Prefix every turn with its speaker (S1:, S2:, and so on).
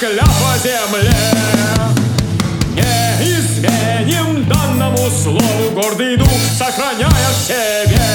S1: скля по земле. Не изменим данному слову гордый дух, сохраняя в себе.